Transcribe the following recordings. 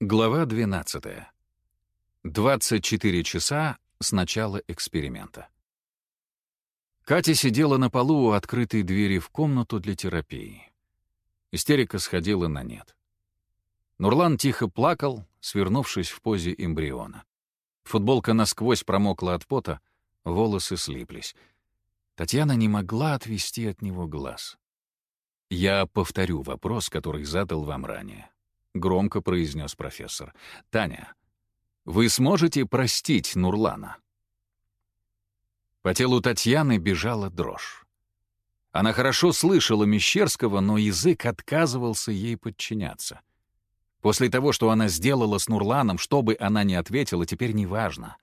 Глава 12. 24 часа с начала эксперимента. Катя сидела на полу у открытой двери в комнату для терапии. Истерика сходила на нет. Нурлан тихо плакал, свернувшись в позе эмбриона. Футболка насквозь промокла от пота, волосы слиплись. Татьяна не могла отвести от него глаз. «Я повторю вопрос, который задал вам ранее», — громко произнес профессор. «Таня, вы сможете простить Нурлана?» По телу Татьяны бежала дрожь. Она хорошо слышала Мещерского, но язык отказывался ей подчиняться. После того, что она сделала с Нурланом, что бы она ни ответила, теперь не важно.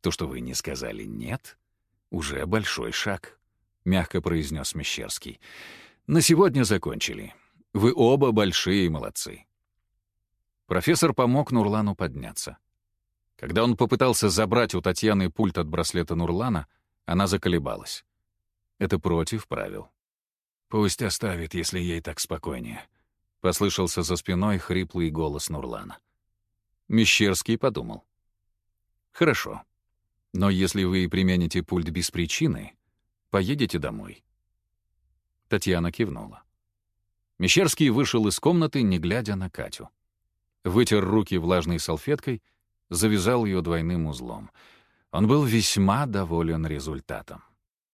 То, что вы не сказали «нет», уже большой шаг, — мягко произнес Мещерский. На сегодня закончили. Вы оба большие молодцы. Профессор помог Нурлану подняться. Когда он попытался забрать у Татьяны пульт от браслета Нурлана, она заколебалась. Это против правил. «Пусть оставит, если ей так спокойнее», — послышался за спиной хриплый голос Нурлана. Мещерский подумал. «Хорошо. Но если вы примените пульт без причины, поедете домой». Татьяна кивнула. Мещерский вышел из комнаты, не глядя на Катю. Вытер руки влажной салфеткой, завязал ее двойным узлом. Он был весьма доволен результатом.